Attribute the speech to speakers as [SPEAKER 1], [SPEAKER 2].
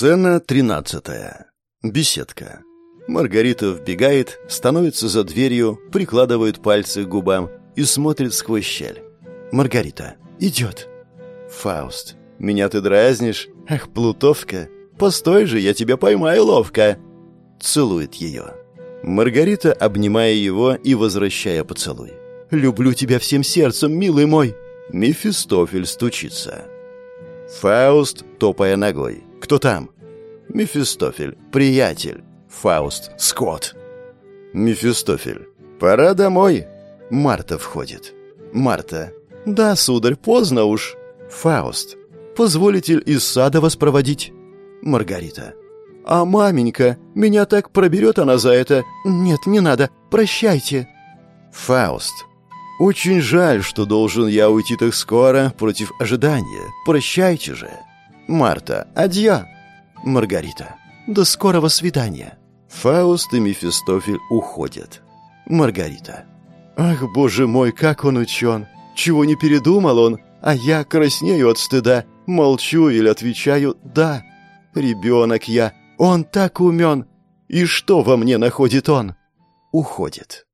[SPEAKER 1] Сцена тринадцатая. Беседка. Маргарита вбегает, становится за дверью, прикладывает пальцы к губам и смотрит сквозь щель. Маргарита. Идет. Фауст. Меня ты дразнишь? Ах, плутовка. Постой же, я тебя поймаю ловко. Целует ее. Маргарита, обнимая его и возвращая поцелуй. «Люблю тебя всем сердцем, милый мой!» Мефистофель стучится. Фауст, топая ногой. «Кто там?» «Мефистофель, приятель». Фауст, Скот. Мефистофель. «Пора домой». Марта входит. Марта. «Да, сударь, поздно уж». Фауст. «Позволите ль из сада вас проводить?» Маргарита. «А маменька, меня так проберет она за это. Нет, не надо, прощайте». Фауст. «Очень жаль, что должен я уйти так скоро, против ожидания. Прощайте же». Марта. «Адья». Маргарита. «До скорого свидания». Фауст и Мефистофель уходят. Маргарита. «Ах, боже мой, как он учен! Чего не передумал он, а я краснею от стыда, молчу или отвечаю «да». Ребенок я, он так умен. И что во мне находит он? Уходит.